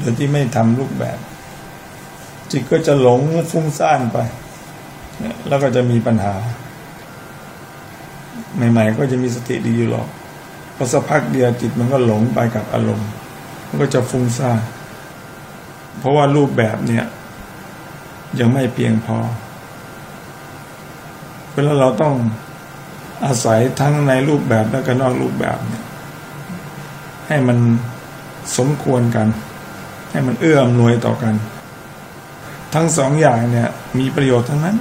โดยที่ไม่ทำรูปแบบ จิตก็จะหลงฟุ้งซ่านไป แล้วก็จะมีปัญหา ใหม่ ๆ ก็จะมีสติดีอยู่หรอกพอสักพักเดียวจิตมันก็หลงไปกับอารมณ์ มันก็จะฟุ้งซ่านเพราะว่ารูปแบบเนี่ย ยังไม่เพียงพอเวลาเราต้องอาศัยทั้งในรูปแบบและก็นอกรูปแบบเนี่ยให้มันสมควรกัน ให้มันเอื้ออำนวยต่อกัน ทั้งสองอย่างเนี่ยมีประโยชน์ทั้งนั้น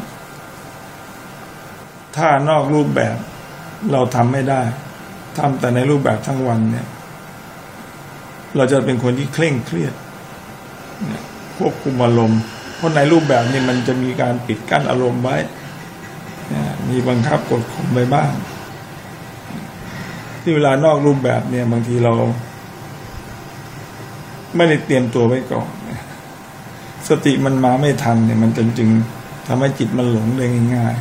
ถ้านอกรูปแบบเราทำไม่ได้ทำแต่ในรูปแบบทั้งวันเนี่ย เราจะเป็นคนที่เคร่งเครียดควบคุมอารมณ์เพราะในรูปแบบนี้มันจะมีการปิดกั้นอารมณ์ไว้มีบังคับกดข่มไปบ้าง ที่เวลานอกรูปแบบเนี่ยบางทีเรา ไม่ได้เตรียมตัวไว้ก่อน สติมันมาไม่ทันเนี่ยมันจนจึงทำให้จิตมันหลงได้ง่าย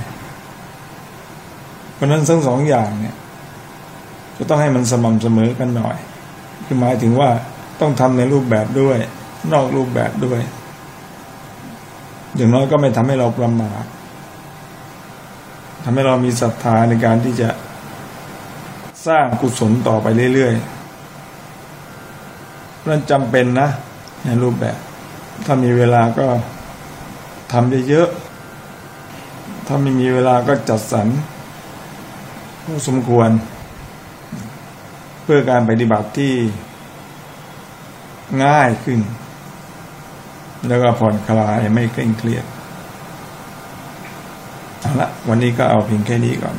ๆเพราะนั้นทั้งสองอย่างเนี่ย จะต้องให้มันสม่ำเสมอกันหน่อย คือหมายถึงว่าต้องทำในรูปแบบด้วย นอกรูปแบบด้วย อย่างน้อยก็ไม่ทำให้เราประมาททำให้เรามีศรัทธาในการที่จะสร้างกุศลต่อไปเรื่อยๆ นั่นจำเป็นนะในรูปแบบ ถ้ามีเวลาก็ทำเยอะๆถ้าไม่มีเวลาก็จัดสรรผู้สมควร เพื่อการปฏิบัติที่ง่ายขึ้น แล้วก็ผ่อนคลายไม่เคร่งเครียดเอาละวันนี้ก็เอาเพียงแค่นี้ก่อน